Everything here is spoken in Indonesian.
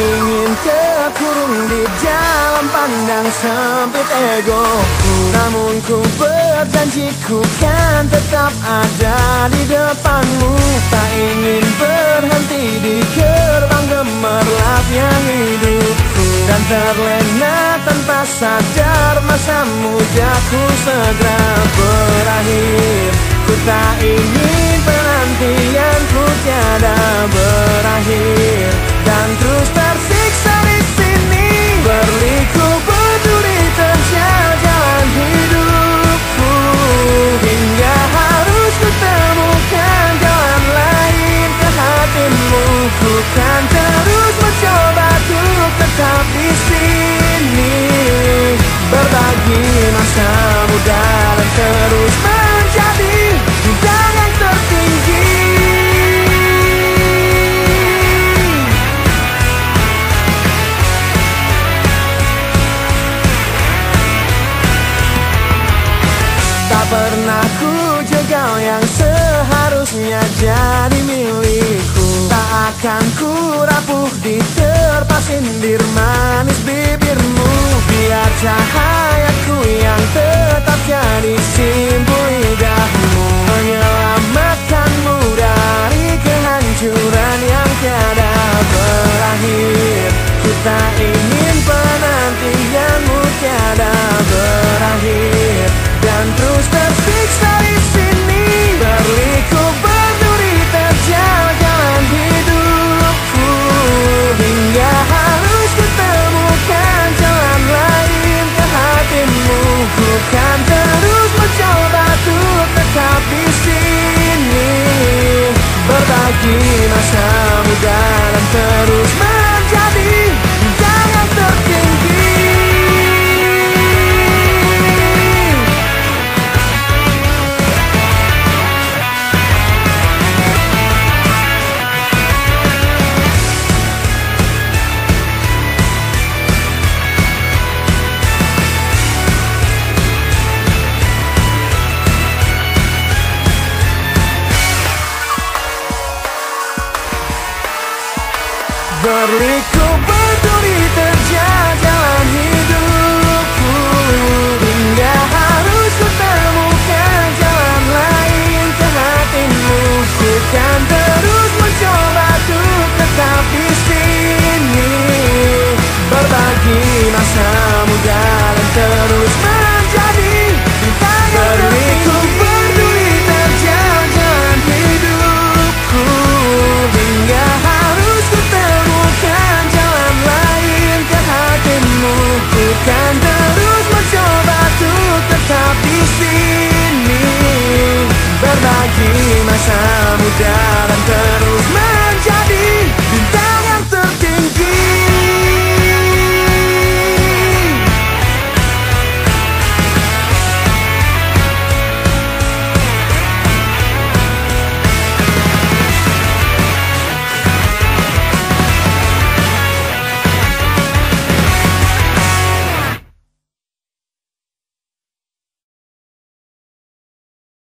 ingin kekurung di dalam pandang sempit ego. Namun ku berjanji ku kan tetap ada di depanmu. Tak ingin berhenti di gerbang gemerlapnya hidupku Dan terlena tanpa sadar masa mudaku segera berakhir. Ku tak ingin penantianku tiada Berbagi masa muda dan terus menjadi bidang yang tertinggi. Tak pernah ku jegal yang seharusnya jadi milikku. Tak akan ku rapuh di terpa sindir manis bibirmu dan berikut masa muda dan terus